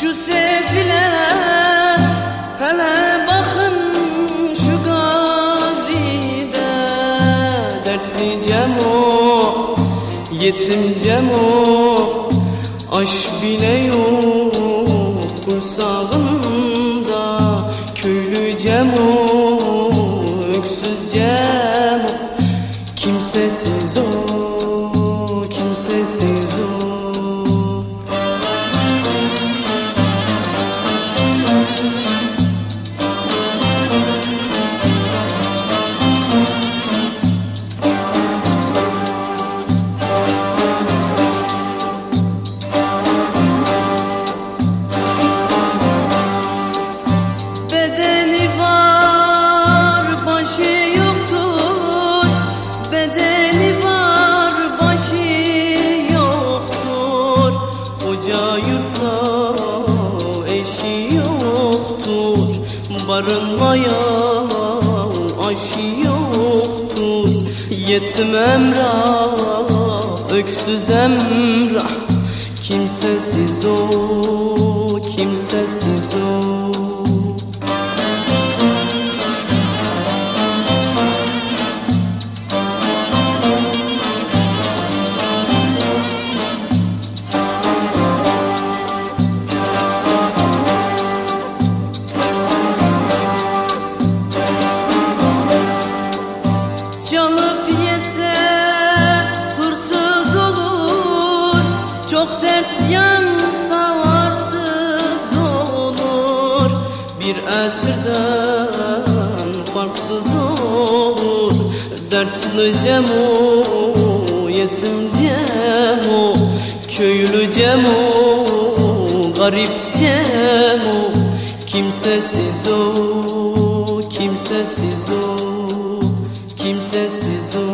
Şu sevilen hele bakın şu garibe. Dertli Cemo, yetim Cemo Aş bile yok kursağında. Köylü Cemo, öksüz Cemo Kimsesiz o, kimsesiz o. Koca yurtta eşi yoktur. Barınmaya aşı yoktur. Yetim emrah, öksüz emrah. Kimsesiz o, kimsesiz o. Çok dert yansa varsız olur? Bir esirden farksız olur. Dertli Cemo, yetim Cemo Köylü Cemo, garip Cemo Kimsesiz o, kimsesiz o Kimsesiz o